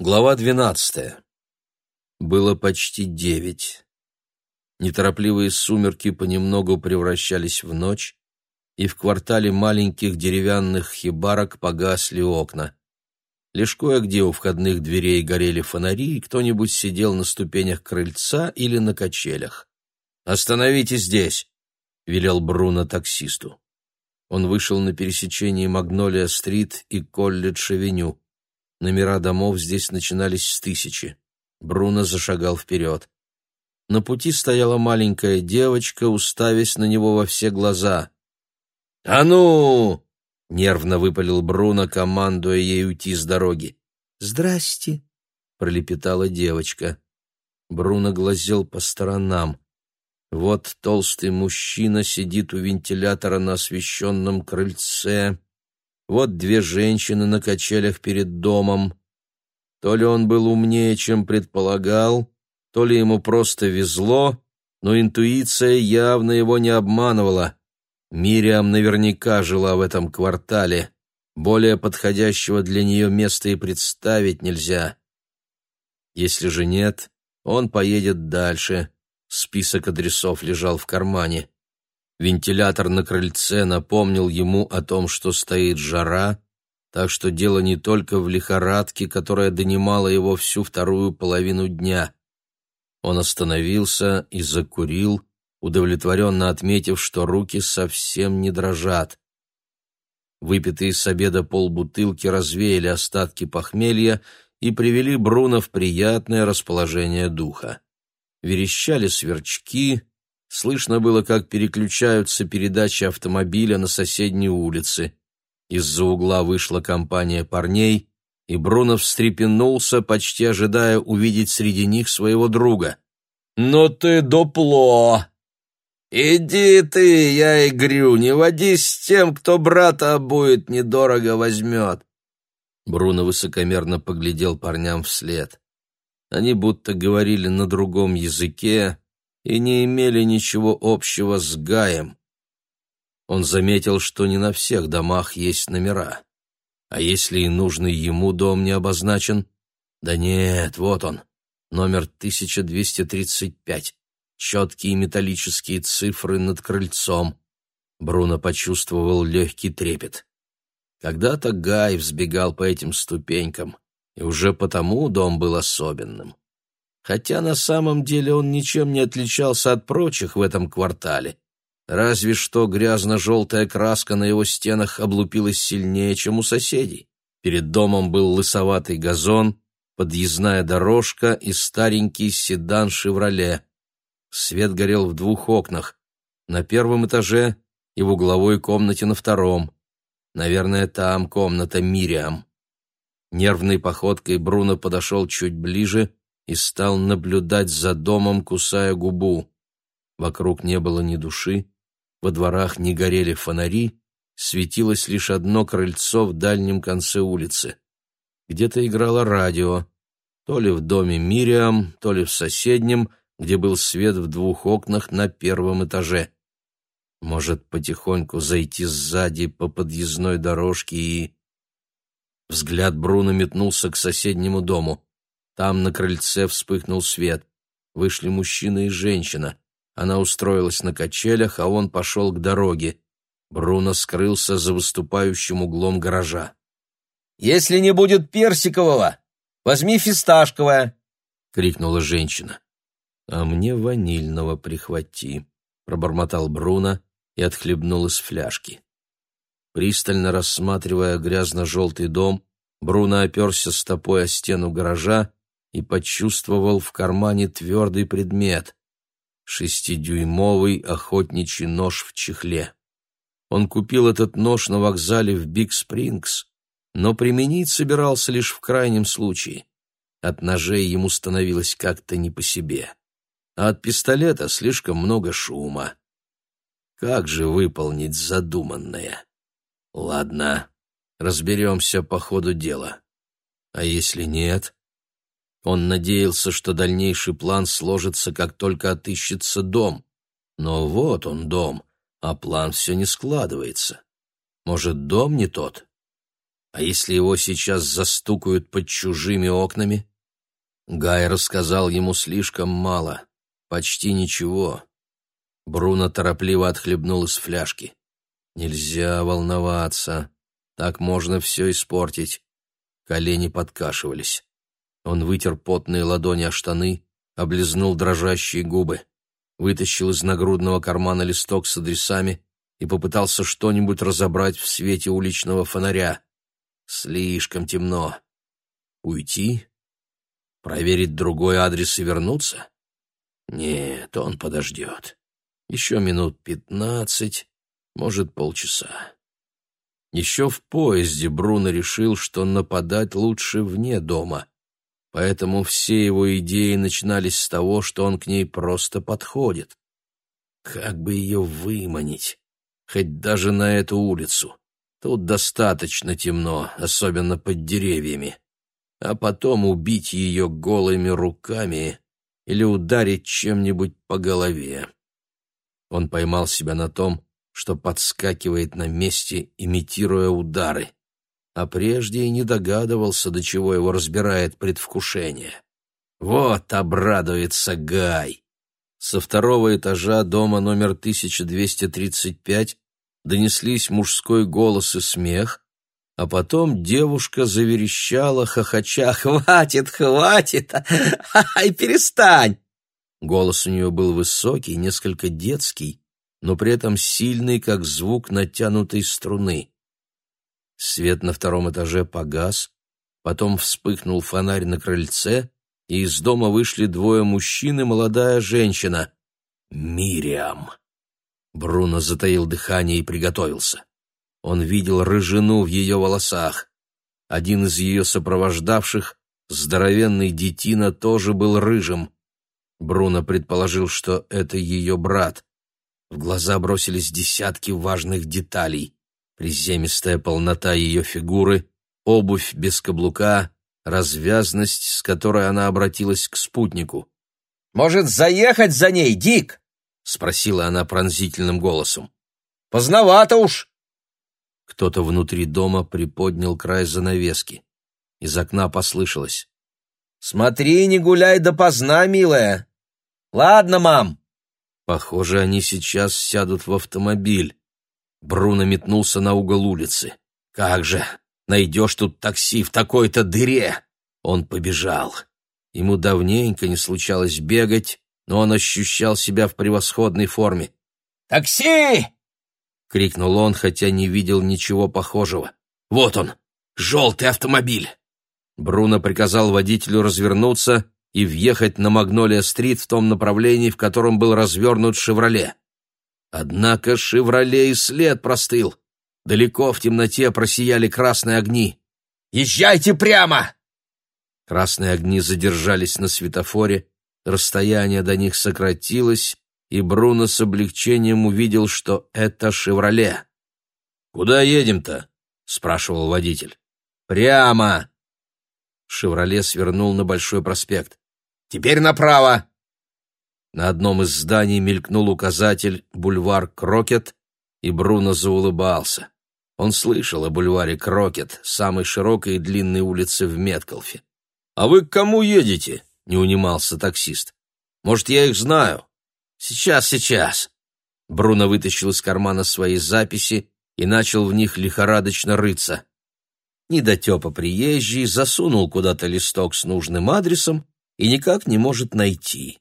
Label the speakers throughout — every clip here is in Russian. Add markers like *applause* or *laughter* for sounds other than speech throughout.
Speaker 1: Глава двенадцатая. Было почти девять. Неторопливые сумерки понемногу превращались в ночь, и в квартале маленьких деревянных хибарок погасли окна. Лишь кое-где у входных дверей горели фонари, и кто-нибудь сидел на ступенях крыльца или на качелях. «Остановитесь здесь!» — велел Бруно таксисту. Он вышел на пересечении Магнолия-стрит и Колледж-авеню. Номера домов здесь начинались с тысячи. Бруно зашагал вперед. На пути стояла маленькая девочка, уставясь на него во все глаза. «А ну!» — нервно выпалил Бруно, командуя ей уйти с дороги. «Здрасте!» — пролепетала девочка. Бруно глазел по сторонам. Вот толстый мужчина сидит у вентилятора на освещенном крыльце. Вот две женщины на качелях перед домом. То ли он был умнее, чем предполагал, то ли ему просто везло, но интуиция явно его не обманывала. Мириам наверняка жила в этом квартале. Более подходящего для нее места и представить нельзя. Если же нет, он поедет дальше. Список адресов лежал в кармане. Вентилятор на крыльце напомнил ему о том, что стоит жара, так что дело не только в лихорадке, которая донимала его всю вторую половину дня. Он остановился и закурил, удовлетворенно отметив, что руки совсем не дрожат. Выпитые с обеда полбутылки развеяли остатки похмелья и привели Бруно в приятное расположение духа. Верещали сверчки, Слышно было, как переключаются передачи автомобиля на соседней улице. Из-за угла вышла компания парней, и Бруно встрепенулся, почти ожидая увидеть среди них своего друга. «Ну ты дупло!» «Иди ты, я и грю, не водись с тем, кто брата обует, недорого возьмет!» Бруно высокомерно поглядел парням вслед. Они будто говорили на другом языке, и не имели ничего общего с Гаем. Он заметил, что не на всех домах есть номера. А если и нужный ему дом не обозначен? Да нет, вот он, номер 1235. Четкие металлические цифры над крыльцом. Бруно почувствовал легкий трепет. Когда-то Гай взбегал по этим ступенькам, и уже потому дом был особенным хотя на самом деле он ничем не отличался от прочих в этом квартале. Разве что грязно-желтая краска на его стенах облупилась сильнее, чем у соседей. Перед домом был лысоватый газон, подъездная дорожка и старенький седан «Шевроле». Свет горел в двух окнах, на первом этаже и в угловой комнате на втором. Наверное, там комната Мириам. Нервной походкой Бруно подошел чуть ближе и стал наблюдать за домом, кусая губу. Вокруг не было ни души, во дворах не горели фонари, светилось лишь одно крыльцо в дальнем конце улицы. Где-то играло радио, то ли в доме Мириам, то ли в соседнем, где был свет в двух окнах на первом этаже. Может, потихоньку зайти сзади по подъездной дорожке и... Взгляд Бруно метнулся к соседнему дому. Там на крыльце вспыхнул свет. Вышли мужчина и женщина. Она устроилась на качелях, а он пошел к дороге. Бруно скрылся за выступающим углом гаража.
Speaker 2: «Если не будет персикового, возьми фисташковое!» — крикнула женщина.
Speaker 1: «А мне ванильного прихвати», — пробормотал Бруно и отхлебнул из фляжки. Пристально рассматривая грязно-желтый дом, Бруно оперся стопой о стену гаража и почувствовал в кармане твердый предмет — шестидюймовый охотничий нож в чехле. Он купил этот нож на вокзале в Биг-Спрингс, но применить собирался лишь в крайнем случае. От ножей ему становилось как-то не по себе. А от пистолета слишком много шума. Как же выполнить задуманное? Ладно, разберемся по ходу дела. А если нет? Он надеялся, что дальнейший план сложится, как только отыщется дом. Но вот он дом, а план все не складывается. Может, дом не тот? А если его сейчас застукают под чужими окнами? Гай рассказал ему слишком мало, почти ничего. Бруно торопливо отхлебнул из фляжки. Нельзя волноваться, так можно все испортить. Колени подкашивались. Он вытер потные ладони о штаны, облизнул дрожащие губы, вытащил из нагрудного кармана листок с адресами и попытался что-нибудь разобрать в свете уличного фонаря. Слишком темно. Уйти? Проверить другой адрес и вернуться? Нет, он подождет. Еще минут пятнадцать, может, полчаса. Еще в поезде Бруно решил, что нападать лучше вне дома, поэтому все его идеи начинались с того, что он к ней просто подходит. Как бы ее выманить, хоть даже на эту улицу? Тут достаточно темно, особенно под деревьями а потом убить ее голыми руками или ударить чем-нибудь по голове. Он поймал себя на том, что подскакивает на месте, имитируя удары, а прежде и не догадывался, до чего его разбирает предвкушение. Вот обрадуется Гай! Со второго этажа дома номер 1235 донеслись мужской голос и смех, а потом девушка заверещала, хохоча, *laughs* «Хватит, хватит! *laughs* Ай, перестань!» Голос у нее был высокий, несколько детский, но при этом сильный, как звук натянутой струны. Свет на втором этаже погас, потом вспыхнул фонарь на крыльце, и из дома вышли двое мужчин и молодая женщина. «Мириам!» Бруно затаил дыхание и приготовился. Он видел рыжину в ее волосах. Один из ее сопровождавших, здоровенный детина, тоже был рыжим. Бруно предположил, что это ее брат. В глаза бросились десятки важных деталей. Приземистая полнота ее фигуры, обувь без каблука, развязность, с которой она обратилась к спутнику.
Speaker 2: «Может, заехать за ней, Дик?»
Speaker 1: — спросила она пронзительным голосом.
Speaker 2: «Поздновато уж!»
Speaker 1: Кто-то внутри дома приподнял край занавески. Из окна послышалось.
Speaker 2: «Смотри, не гуляй допоздна, милая!» «Ладно, мам!»
Speaker 1: Похоже, они сейчас сядут в автомобиль. Бруно метнулся на угол улицы. «Как же! Найдешь тут такси в такой-то дыре!» Он побежал. Ему давненько не случалось бегать, но он ощущал себя в превосходной форме.
Speaker 2: «Такси!»
Speaker 1: — крикнул он, хотя не видел ничего похожего. «Вот он! Желтый автомобиль!» Бруно приказал водителю развернуться и въехать на Магнолия-стрит в том направлении, в котором был развернут «Шевроле». Однако «Шевроле» и след простыл. Далеко в темноте просияли красные огни.
Speaker 2: «Езжайте прямо!»
Speaker 1: Красные огни задержались на светофоре, расстояние до них сократилось, и Бруно с облегчением увидел, что это «Шевроле». «Куда едем-то?» — спрашивал водитель.
Speaker 2: «Прямо!»
Speaker 1: «Шевроле» свернул на Большой проспект.
Speaker 2: «Теперь направо!»
Speaker 1: На одном из зданий мелькнул указатель «Бульвар Крокет», и Бруно заулыбался. Он слышал о бульваре Крокет, самой широкой и длинной улице в Меткалфе. «А вы к кому едете?» — не унимался таксист. «Может, я их знаю?» «Сейчас, сейчас!» Бруно вытащил из кармана свои записи и начал в них лихорадочно рыться. Недотепа приезжий засунул куда-то листок с нужным адресом и никак не может найти.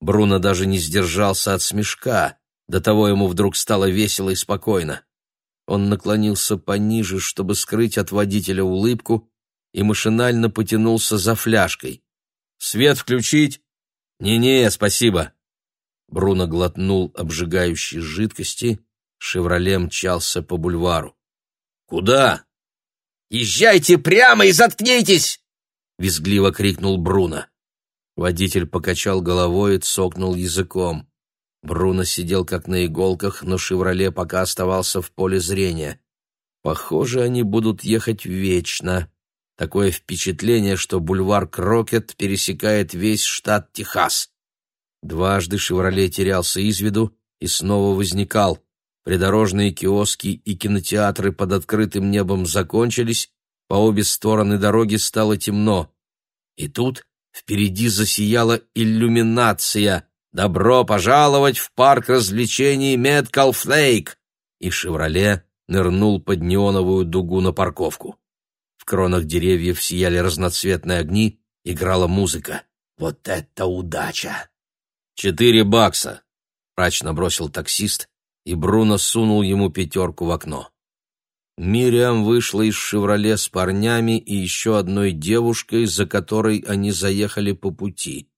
Speaker 1: Бруно даже не сдержался от смешка, до того ему вдруг стало весело и спокойно. Он наклонился пониже, чтобы скрыть от водителя улыбку, и машинально потянулся за фляжкой. «Свет включить?» «Не-не, спасибо», Бруно глотнул обжигающей жидкости, «Шевроле» мчался по бульвару. «Куда?»
Speaker 2: «Езжайте прямо и заткнитесь!»
Speaker 1: — визгливо крикнул Бруно. Водитель покачал головой и цокнул языком. Бруно сидел как на иголках, но «Шевроле» пока оставался в поле зрения. Похоже, они будут ехать вечно. Такое впечатление, что бульвар Крокет пересекает весь штат Техас. Дважды «Шевроле» терялся из виду и снова возникал. Придорожные киоски и кинотеатры под открытым небом закончились, По обе стороны дороги стало темно. И тут впереди засияла иллюминация. «Добро пожаловать в парк развлечений Меткал Флейк!» И «Шевроле» нырнул под неоновую дугу на парковку. В кронах деревьев сияли разноцветные огни, играла музыка. «Вот это удача!» «Четыре бакса!» — мрачно бросил таксист, и Бруно сунул ему пятерку в окно. Мириам вышла из «Шевроле» с парнями и еще одной девушкой, за которой они заехали по пути.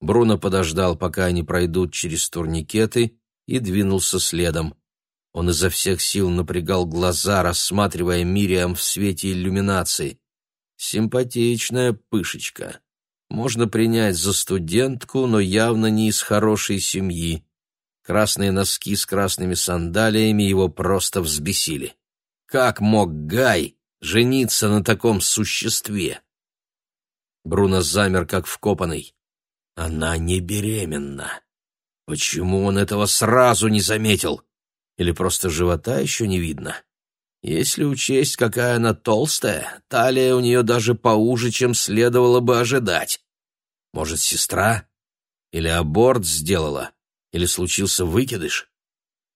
Speaker 1: Бруно подождал, пока они пройдут через турникеты, и двинулся следом. Он изо всех сил напрягал глаза, рассматривая Мириам в свете иллюминации. Симпатичная пышечка. Можно принять за студентку, но явно не из хорошей семьи. Красные носки с красными сандалиями его просто взбесили. Как мог Гай жениться на таком существе? Бруно замер, как вкопанный. Она не беременна. Почему он этого сразу не заметил? Или просто живота еще не видно? Если учесть, какая она толстая, талия у нее даже поуже, чем следовало бы ожидать. Может, сестра? Или аборт сделала? Или случился выкидыш?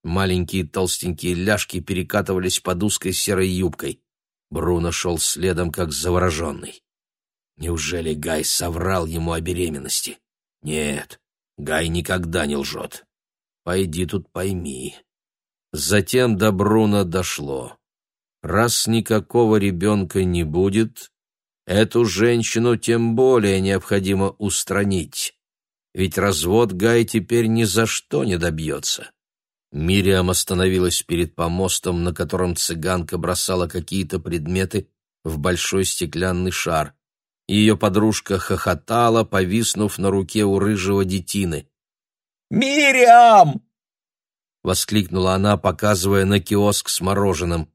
Speaker 1: Маленькие толстенькие ляжки перекатывались под узкой серой юбкой. Бруно шел следом, как завороженный. Неужели Гай соврал ему о беременности? Нет, Гай никогда не лжет. Пойди тут пойми. Затем до Бруно дошло. Раз никакого ребенка не будет, эту женщину тем более необходимо устранить. Ведь развод Гай теперь ни за что не добьется. Мириам остановилась перед помостом, на котором цыганка бросала какие-то предметы в большой стеклянный шар. Ее подружка хохотала, повиснув на руке у рыжего детины.
Speaker 2: «Мириам!»
Speaker 1: — воскликнула она, показывая на киоск с мороженым.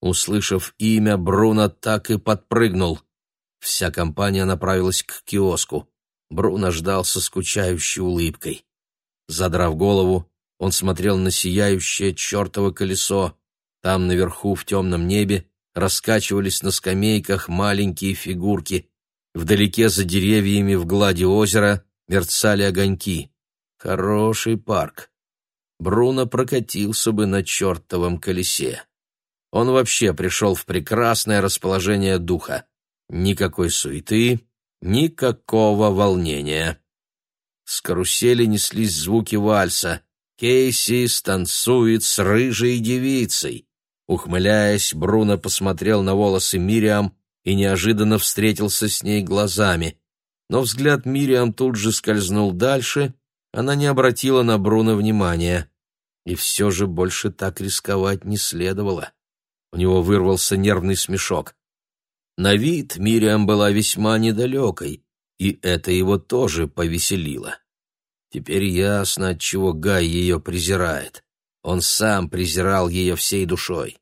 Speaker 1: Услышав имя, Бруно так и подпрыгнул. Вся компания направилась к киоску. Бруно ждал со скучающей улыбкой. Задрав голову, он смотрел на сияющее чертово колесо. Там наверху в темном небе раскачивались на скамейках маленькие фигурки. Вдалеке за деревьями в глади озера мерцали огоньки. Хороший парк. Бруно прокатился бы на чертовом колесе. Он вообще пришел в прекрасное расположение духа. Никакой суеты, никакого волнения. С карусели неслись звуки вальса. Кейси станцует с рыжей девицей. Ухмыляясь, Бруно посмотрел на волосы Мириам и неожиданно встретился с ней глазами. Но взгляд Мириам тут же скользнул дальше, она не обратила на Бруно внимания. И все же больше так рисковать не следовало. У него вырвался нервный смешок. На вид Мириам была весьма недалекой, и это его тоже повеселило. Теперь ясно, отчего Гай ее презирает. Он сам презирал ее всей душой.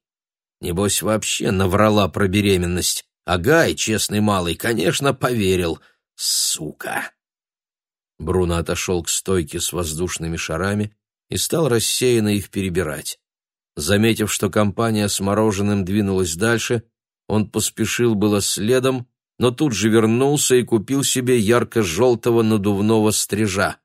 Speaker 1: Небось, вообще наврала про беременность, а Гай, честный малый, конечно, поверил. Сука! Бруно отошел к стойке с воздушными шарами и стал рассеянно их перебирать. Заметив, что компания с мороженым двинулась дальше, он поспешил было следом, но тут же вернулся и купил себе ярко-желтого надувного стрижа.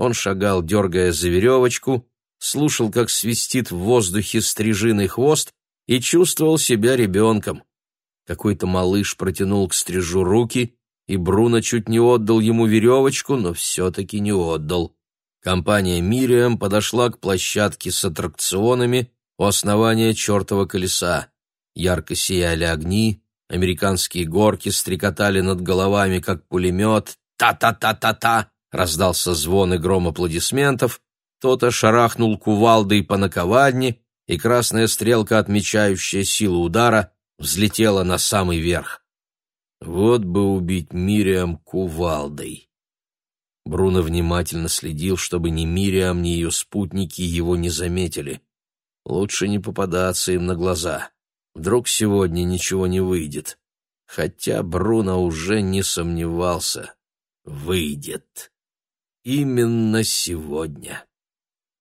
Speaker 1: Он шагал, дергая за веревочку, слушал, как свистит в воздухе стрижиный хвост, и чувствовал себя ребенком. Какой-то малыш протянул к стрижу руки, и Бруно чуть не отдал ему веревочку, но все-таки не отдал. Компания «Мириам» подошла к площадке с аттракционами, у основания чертова колеса. Ярко сияли огни, американские горки стрекотали над головами, как пулемет. «Та-та-та-та-та!» — раздался звон и гром аплодисментов. Кто-то шарахнул кувалдой по наковальне, и красная стрелка, отмечающая силу удара, взлетела на самый верх. Вот бы убить Мириам кувалдой. Бруно внимательно следил, чтобы ни Мириам, ни ее спутники его не заметили. Лучше не попадаться им на глаза. Вдруг сегодня ничего не выйдет. Хотя Бруно уже не сомневался. Выйдет. Именно сегодня.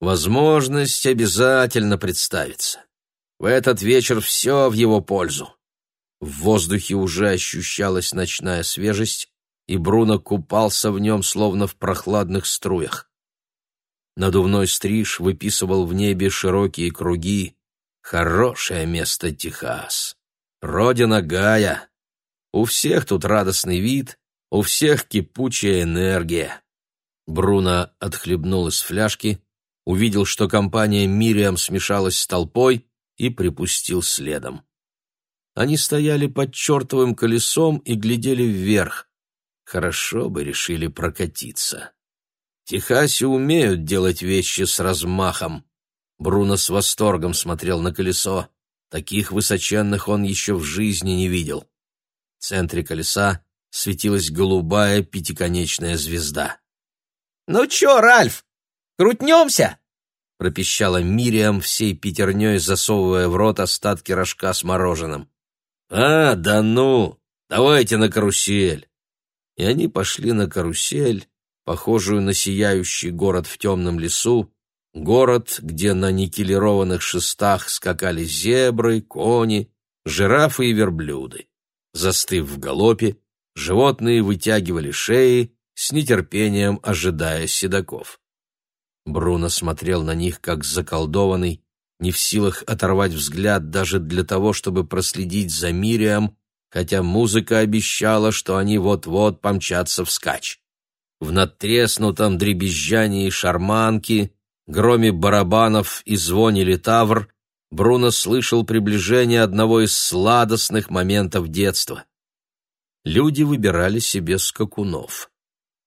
Speaker 1: Возможность обязательно представится. В этот вечер все в его пользу. В воздухе уже ощущалась ночная свежесть, и Бруно купался в нем, словно в прохладных струях. Надувной стриж выписывал в небе широкие круги. Хорошее место Техас. Родина Гая. У всех тут радостный вид, у всех кипучая энергия. Бруно отхлебнул из фляжки, увидел, что компания Мириам смешалась с толпой и припустил следом. Они стояли под чертовым колесом и глядели вверх. Хорошо бы решили прокатиться. Техасе умеют делать вещи с размахом. Бруно с восторгом смотрел на колесо. Таких высоченных он еще в жизни не видел. В центре колеса светилась голубая пятиконечная звезда.
Speaker 2: «Ну чё, Ральф, крутнемся?»
Speaker 1: — пропищала Мириам всей пятерней, засовывая в рот остатки рожка с мороженым. «А, да ну! Давайте на карусель!» И они пошли на карусель, похожую на сияющий город в темном лесу, город, где на никелированных шестах скакали зебры, кони, жирафы и верблюды. Застыв в галопе, животные вытягивали шеи, с нетерпением ожидая седаков. Бруно смотрел на них как заколдованный, не в силах оторвать взгляд даже для того, чтобы проследить за Мирием, хотя музыка обещала, что они вот-вот помчатся вскачь в надтреснутом дребезжании шарманки, громе барабанов и звоне литавр Бруно слышал приближение одного из сладостных моментов детства. Люди выбирали себе скакунов.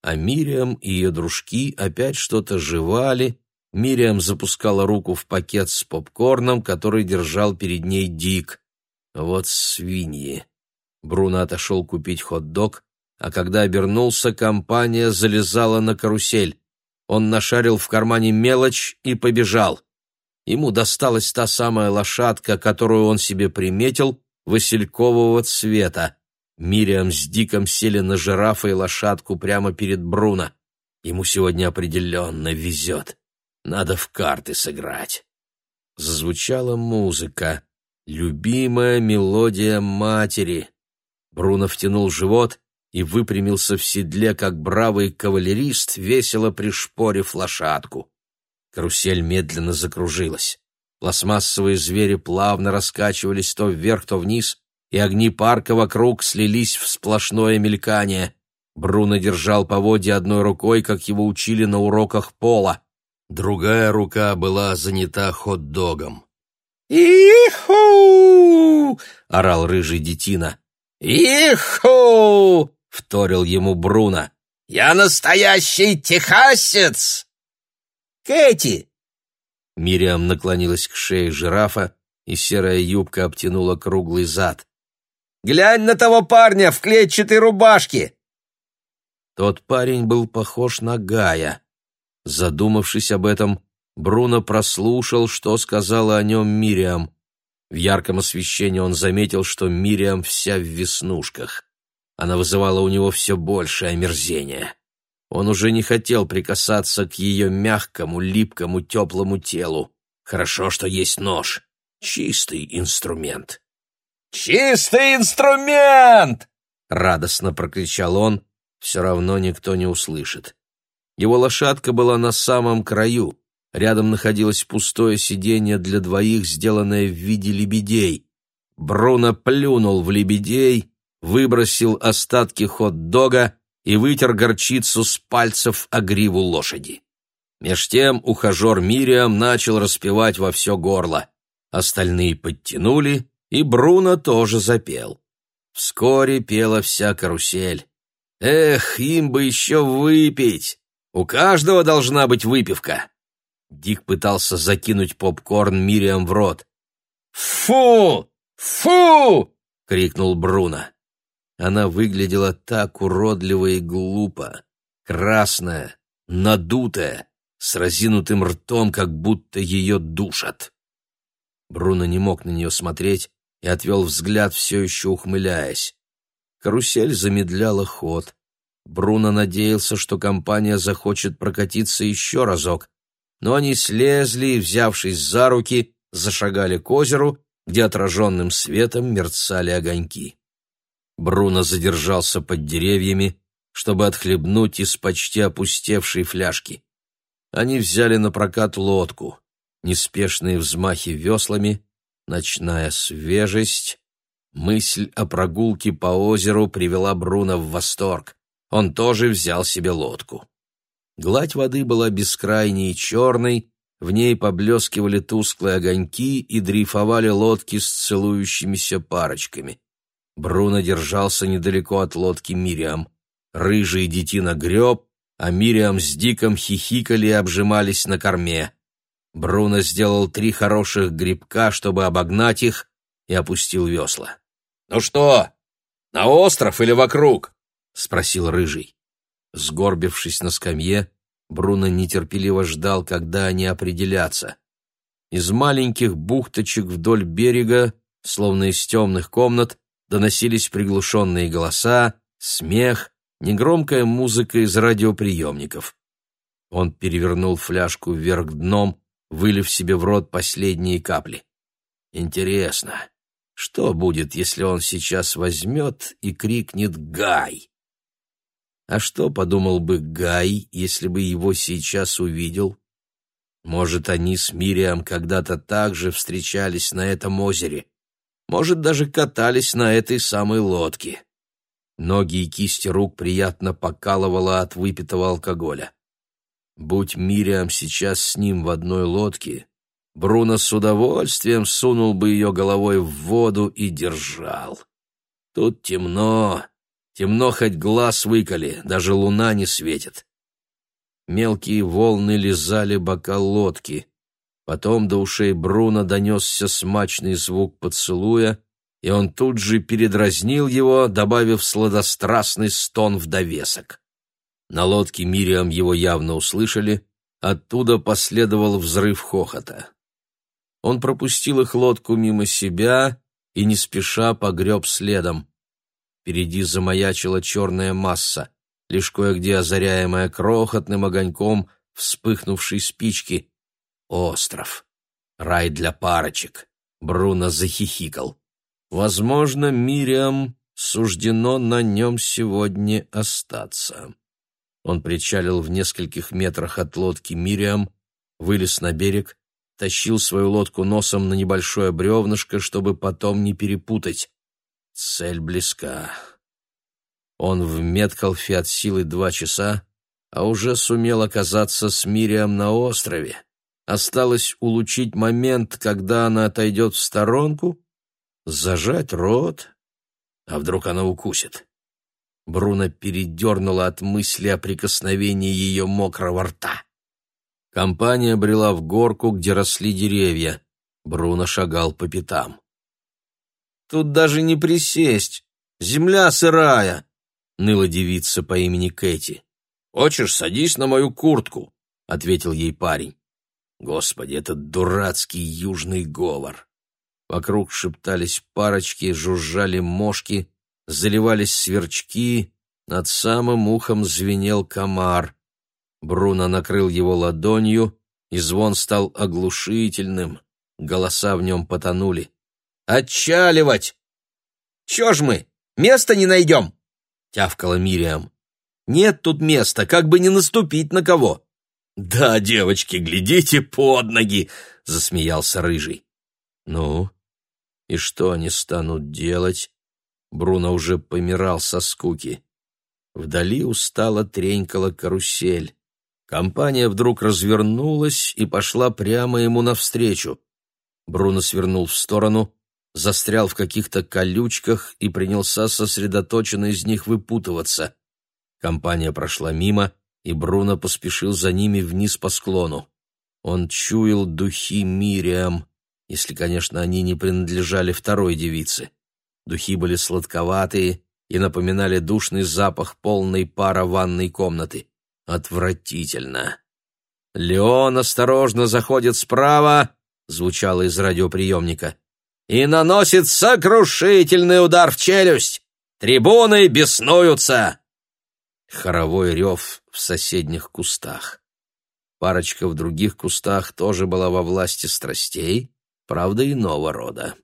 Speaker 1: А Мириам и ее дружки опять что-то жевали. Мириам запускала руку в пакет с попкорном, который держал перед ней Дик. Вот свиньи. Бруно отошел купить хот-дог, а когда обернулся, компания залезала на карусель. Он нашарил в кармане мелочь и побежал. Ему досталась та самая лошадка, которую он себе приметил, василькового цвета. Мириам с Диком сели на жирафа и лошадку прямо перед Бруно. Ему сегодня определенно везет. Надо в карты сыграть. Зазвучала музыка. Любимая мелодия матери. Бруно втянул живот и выпрямился в седле, как бравый кавалерист, весело пришпорив лошадку. Карусель медленно закружилась. Пластмассовые звери плавно раскачивались то вверх, то вниз, и огни парка вокруг слились в сплошное мелькание. Бруно держал поводья одной рукой, как его учили на уроках пола. Другая рука была занята хот-догом.
Speaker 2: «Иху!»
Speaker 1: — орал рыжий детина.
Speaker 2: «Иху!»
Speaker 1: — вторил ему Бруно.
Speaker 2: «Я настоящий техасец!» «Кэти!»
Speaker 1: Мириам наклонилась к шее жирафа, и серая юбка обтянула круглый зад.
Speaker 2: «Глянь на того парня в клетчатой рубашке!»
Speaker 1: Тот парень был похож на Гая. Задумавшись об этом, Бруно прослушал, что сказала о нем Мириам. В ярком освещении он заметил, что Мириам вся в веснушках. Она вызывала у него все большее омерзение. Он уже не хотел прикасаться к ее мягкому, липкому, теплому телу. Хорошо, что есть нож. Чистый инструмент.
Speaker 2: «Чистый инструмент!»
Speaker 1: — радостно прокричал он. Все равно никто не услышит. Его лошадка была на самом краю. Рядом находилось пустое сиденье для двоих, сделанное в виде лебедей. Бруно плюнул в лебедей выбросил остатки хот-дога и вытер горчицу с пальцев о гриву лошади. Меж тем ухажер Мириам начал распевать во все горло. Остальные подтянули, и Бруно тоже запел. Вскоре пела вся карусель. Эх, им бы еще выпить! У каждого должна быть выпивка. Дик пытался закинуть попкорн Мириам в рот.
Speaker 2: «Фу! Фу!» — крикнул Бруно.
Speaker 1: Она выглядела так уродливо и глупо, красная, надутая, с разинутым ртом, как будто ее душат. Бруно не мог на нее смотреть и отвел взгляд, все еще ухмыляясь. Карусель замедляла ход. Бруно надеялся, что компания захочет прокатиться еще разок, но они слезли и, взявшись за руки, зашагали к озеру, где отраженным светом мерцали огоньки. Бруно задержался под деревьями, чтобы отхлебнуть из почти опустевшей фляжки. Они взяли на прокат лодку, неспешные взмахи веслами, ночная свежесть. Мысль о прогулке по озеру привела Бруно в восторг. Он тоже взял себе лодку. Гладь воды была бескрайней и черной, в ней поблескивали тусклые огоньки и дрейфовали лодки с целующимися парочками. Бруно держался недалеко от лодки Мириам. Рыжий детина греб, а Мириам с Диком хихикали и обжимались на корме. Бруно сделал три хороших грибка, чтобы обогнать их, и опустил весла. «Ну что, на остров или вокруг?» — спросил Рыжий. Сгорбившись на скамье, Бруно нетерпеливо ждал, когда они определятся. Из маленьких бухточек вдоль берега, словно из темных комнат, доносились приглушенные голоса, смех, негромкая музыка из радиоприемников. Он перевернул фляжку вверх дном, вылив себе в рот последние капли. Интересно, что будет, если он сейчас возьмет и крикнет «Гай!» А что подумал бы Гай, если бы его сейчас увидел? Может, они с Мириам когда-то также встречались на этом озере. Может, даже катались на этой самой лодке. Ноги и кисти рук приятно покалывало от выпитого алкоголя. Будь Мириам сейчас с ним в одной лодке, Бруно с удовольствием сунул бы ее головой в воду и держал. Тут темно, Темно хоть глаз выколи, даже луна не светит. Мелкие волны лизали бока лодки. Потом до ушей Бруно донесся смачный звук поцелуя, и он тут же передразнил его, добавив сладострастный стон в довесок. На лодке Мириам его явно услышали, оттуда последовал взрыв хохота. Он пропустил их лодку мимо себя и не спеша погреб следом. Впереди замаячила черная масса, лишь кое-где озаряемая крохотным огоньком вспыхнувшей спички. Остров. Рай для парочек. Бруно захихикал. Возможно, Мириам суждено на нем сегодня остаться. Он причалил в нескольких метрах от лодки Мириам, вылез на берег, тащил свою лодку носом на небольшое бревнышко, чтобы потом не перепутать. Цель близка. Он в Меткалфе от силы два часа, а уже сумел оказаться с Мириам на острове. Осталось улучшить момент, когда она отойдет в сторонку, зажать рот, а вдруг она укусит. Бруно передернула от мысли о прикосновении ее мокрого рта. Компания брела в горку, где росли деревья. Бруно шагал по пятам. Тут даже не присесть. Земля сырая, — ныла девица по имени Кэти. «Хочешь, садись на мою куртку», — ответил ей парень. Господи, этот дурацкий южный говор. Вокруг шептались парочки, жужжали мошки, заливались сверчки, над самым ухом звенел комар. Бруно накрыл его ладонью, и звон стал оглушительным, голоса в нем потонули. «Отчаливать!» «Чё ж мы, места не найдем?» — тявкала Мириам. «Нет тут места, как бы не наступить на кого». «Да, девочки, глядите под ноги!» — засмеялся Рыжий. «Ну, и что они станут делать?» Бруно уже помирал со скуки. Вдали устало тренькала карусель. Компания вдруг развернулась и пошла прямо ему навстречу. Бруно свернул в сторону, застрял в каких-то колючках и принялся сосредоточенно из них выпутываться. Компания прошла мимо, и Бруно поспешил за ними вниз по склону. Он чуял духи Мириам, если, конечно, они не принадлежали второй девице. Духи были сладковатые и напоминали душный запах полной пара ванной комнаты. Отвратительно. «Леон осторожно заходит справа», — звучало из радиоприемника и наносит сокрушительный удар в челюсть. Трибуны беснуются. Хоровой рев в соседних кустах. Парочка в других кустах тоже была во власти страстей, правда, иного рода.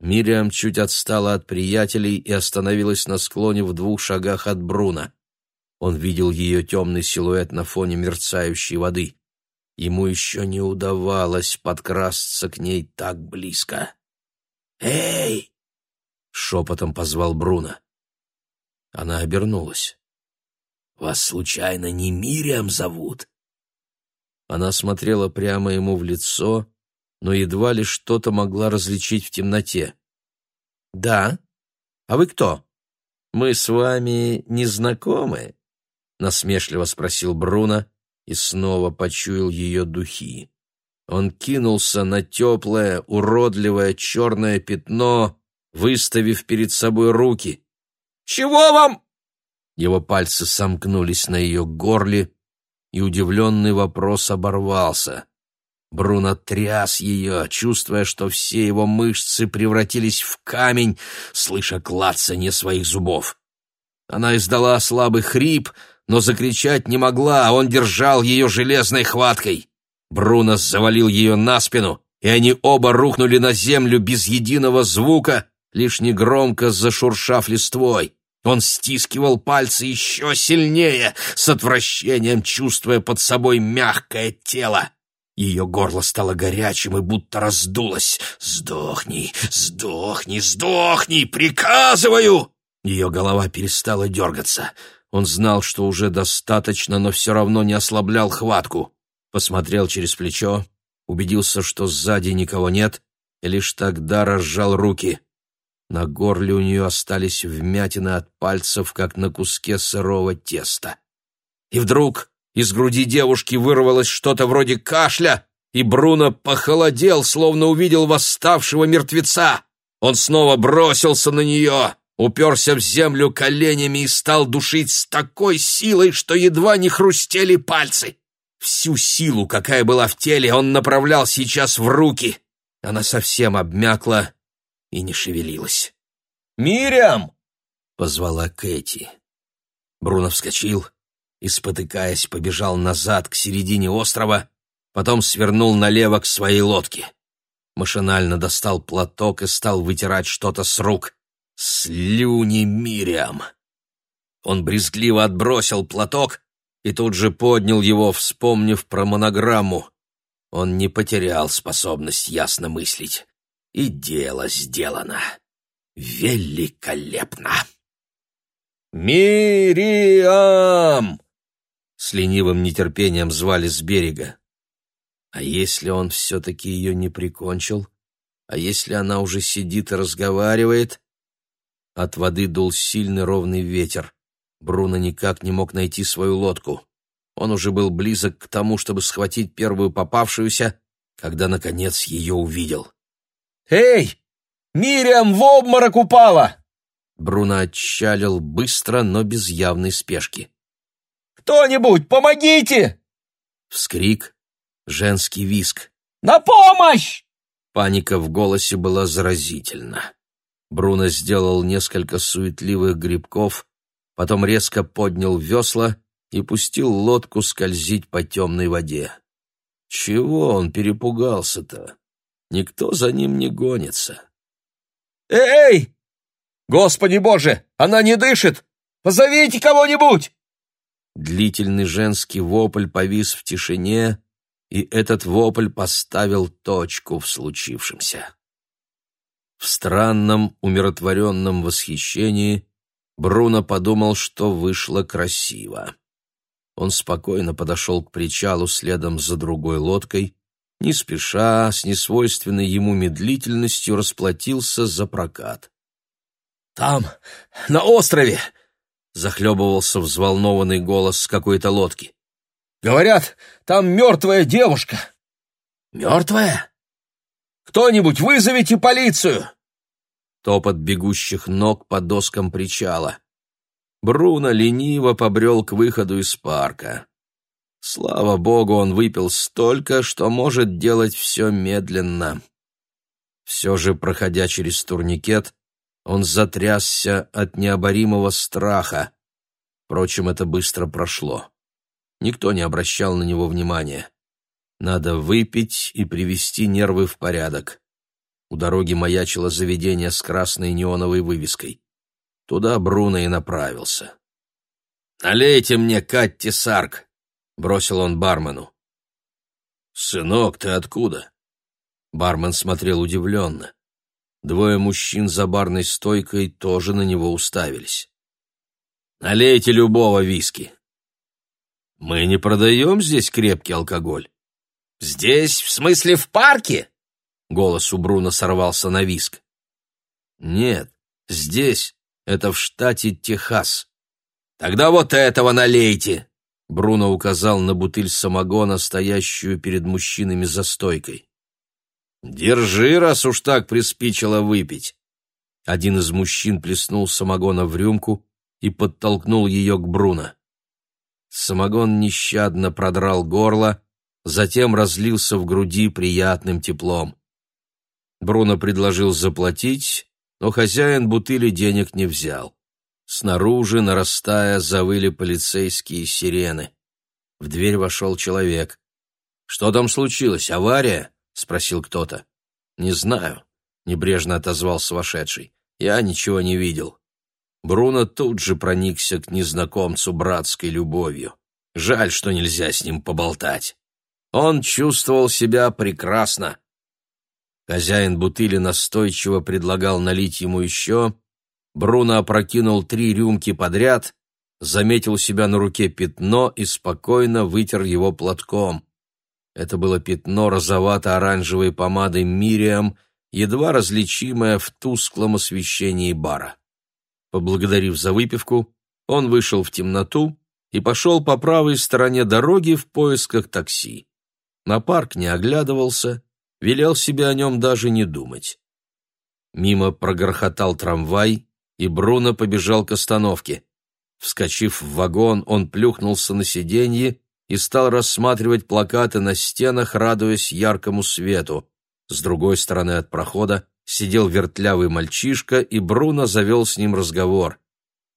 Speaker 1: Мириам чуть отстала от приятелей и остановилась на склоне в двух шагах от Бруна. Он видел ее темный силуэт на фоне мерцающей воды. Ему еще не удавалось подкрасться к ней так близко. «Эй!» — шепотом позвал Бруно. Она обернулась. «Вас, случайно, не Мириам зовут?» Она смотрела прямо ему в лицо, но едва ли что-то могла различить в темноте. «Да? А вы кто?» «Мы с вами не знакомы?» — насмешливо спросил Бруно и снова почуял ее духи. Он кинулся на теплое, уродливое черное пятно, выставив перед собой руки. «Чего вам?» Его пальцы сомкнулись на ее горле, и удивленный вопрос оборвался. Бруно тряс ее, чувствуя, что все его мышцы превратились в камень, слыша клацанье своих зубов. Она издала слабый хрип, но закричать не могла, а он держал ее железной хваткой. Бруно завалил ее на спину, и они оба рухнули на землю без единого звука, лишь негромко зашуршав листвой. Он стискивал пальцы еще сильнее, с отвращением чувствуя под собой мягкое тело. Ее горло стало горячим и будто раздулось. «Сдохни, сдохни, сдохни! Приказываю!» Ее голова перестала дергаться. Он знал, что уже достаточно, но все равно не ослаблял хватку. Посмотрел через плечо, убедился, что сзади никого нет, и лишь тогда разжал руки. На горле у нее остались вмятины от пальцев, как на куске сырого теста. И вдруг из груди девушки вырвалось что-то вроде кашля, и Бруно похолодел, словно увидел восставшего мертвеца. Он снова бросился на нее, уперся в землю коленями и стал душить с такой силой, что едва не хрустели пальцы. Всю силу, какая была в теле, он направлял сейчас в руки. Она совсем обмякла и не шевелилась. «Мириам!» — позвала Кэти. Бруно вскочил, и, спотыкаясь, побежал назад к середине острова, потом свернул налево к своей лодке. Машинально достал платок и стал вытирать что-то с рук. Слюни Мириам! Он брезгливо отбросил платок и тут же поднял его, вспомнив про монограмму. Он не потерял способность ясно мыслить. И дело сделано. Великолепно! «Мириам!» С ленивым нетерпением звали с берега. А если он все-таки ее не прикончил? А если она уже сидит и разговаривает? От воды дул сильный ровный ветер. Бруно никак не мог найти свою лодку. Он уже был близок к тому, чтобы схватить первую попавшуюся, когда, наконец, ее увидел. «Эй! Мириам в обморок упала!» Бруно отчалил быстро, но без явной спешки. Кто-нибудь, помогите!» Вскрик, женский виск. «На помощь!» Паника в голосе была заразительна. Бруно сделал несколько суетливых грибков, потом резко поднял весла и пустил лодку скользить по темной воде. Чего он перепугался-то? Никто за ним не гонится. «Эй! Господи боже, она не дышит! Позовите кого-нибудь!» Длительный женский вопль повис в тишине, и этот вопль поставил точку в случившемся. В странном, умиротворенном восхищении Бруно подумал, что вышло красиво. Он спокойно подошел к причалу следом за другой лодкой, не спеша, с несвойственной ему медлительностью расплатился за прокат. «Там, на острове!» Захлебывался взволнованный голос с какой-то лодки. «Говорят, там мертвая девушка». «Мертвая? Кто-нибудь вызовите полицию!» Топот бегущих ног по доскам причала. Бруно лениво побрел к выходу из парка. Слава богу, он выпил столько, что может делать все медленно. Все же, проходя через турникет, он затрясся от необоримого страха. Впрочем, это быстро прошло. Никто не обращал на него внимания. Надо выпить и привести нервы в порядок. У дороги маячило заведение с красной неоновой вывеской. Туда Бруно и направился. «Налейте мне Катти Сарк!» — бросил он бармену. «Сынок, ты откуда?» Бармен смотрел удивленно. Двое мужчин за барной стойкой тоже на него уставились. «Налейте любого виски!» «Мы не продаем здесь крепкий алкоголь».
Speaker 2: «Здесь, в смысле, в парке?»
Speaker 1: Голос у Бруно сорвался на виск. «Нет, здесь, это в штате Техас».
Speaker 2: «Тогда вот этого налейте!»
Speaker 1: Бруно указал на бутыль самогона, стоящую перед мужчинами за стойкой. «Держи, раз уж так приспичило выпить». Один из мужчин плеснул самогона в рюмку и подтолкнул ее к Бруно. Самогон нещадно продрал горло, затем разлился в груди приятным теплом. Бруно предложил заплатить, но хозяин бутыли денег не взял. Снаружи, нарастая, завыли полицейские сирены. В дверь вошел человек. «Что там случилось? Авария?» — спросил кто-то. «Не знаю», — небрежно отозвался вошедший. «Я ничего не видел». Бруно тут же проникся к незнакомцу братской любовью. Жаль, что нельзя с ним поболтать. Он чувствовал себя прекрасно. Хозяин бутыли настойчиво предлагал налить ему еще, Бруно опрокинул три рюмки подряд, заметил себя на руке пятно и спокойно вытер его платком. Это было пятно розовато-оранжевой помадой Мириам, едва различимое в тусклом освещении бара. Поблагодарив за выпивку, он вышел в темноту и пошел по правой стороне дороги в поисках такси. На парк не оглядывался, велел себе о нем даже не думать. Мимо прогрохотал трамвай, и Бруно побежал к остановке. Вскочив в вагон, он плюхнулся на сиденье и стал рассматривать плакаты на стенах, радуясь яркому свету. С другой стороны от прохода сидел вертлявый мальчишка, и Бруно завел с ним разговор.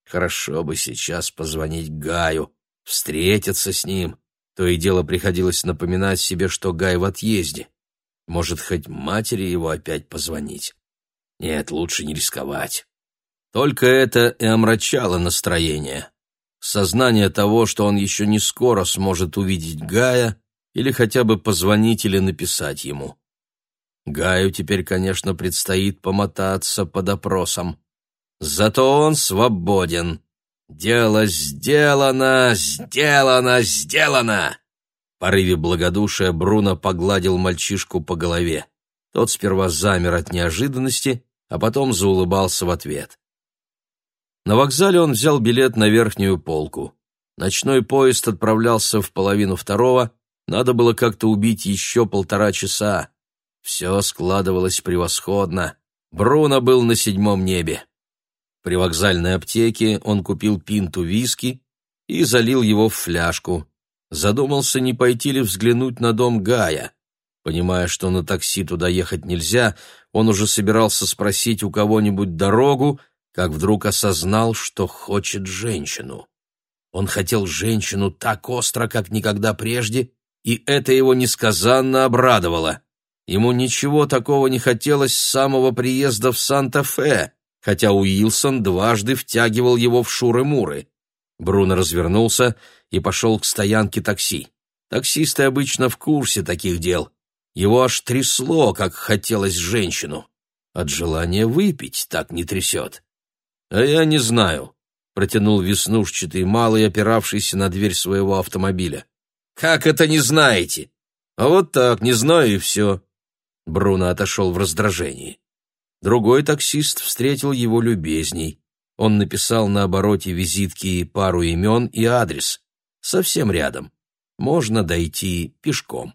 Speaker 1: Хорошо бы сейчас позвонить Гаю, встретиться с ним. То и дело приходилось напоминать себе, что Гай в отъезде. Может, хоть матери его опять позвонить? Нет, лучше не рисковать. Только это и омрачало настроение. Сознание того, что он еще не скоро сможет увидеть Гая или хотя бы позвонить или написать ему. Гаю теперь, конечно, предстоит помотаться под опросом. Зато он свободен. Дело сделано, сделано, сделано! В порыве благодушия Бруно погладил мальчишку по голове. Тот сперва замер от неожиданности, а потом заулыбался в ответ. На вокзале он взял билет на верхнюю полку. Ночной поезд отправлялся в половину второго, надо было как-то убить еще полтора часа. Все складывалось превосходно. Бруно был на седьмом небе. При вокзальной аптеке он купил пинту виски и залил его в фляжку. Задумался, не пойти ли взглянуть на дом Гая. Понимая, что на такси туда ехать нельзя, он уже собирался спросить у кого-нибудь дорогу, как вдруг осознал, что хочет женщину. Он хотел женщину так остро, как никогда прежде, и это его несказанно обрадовало. Ему ничего такого не хотелось с самого приезда в Санта-Фе, хотя Уилсон дважды втягивал его в шуры-муры. Бруно развернулся и пошел к стоянке такси. Таксисты обычно в курсе таких дел. Его аж трясло, как хотелось женщину. От желания выпить так не трясет. «А я не знаю», — протянул веснушчатый малый, опиравшийся на дверь своего автомобиля. «Как это не знаете?» «А вот так, не знаю и все». Бруно отошел в раздражении. Другой таксист встретил его любезней. Он написал на обороте визитки пару имен и адрес. Совсем рядом. Можно дойти пешком.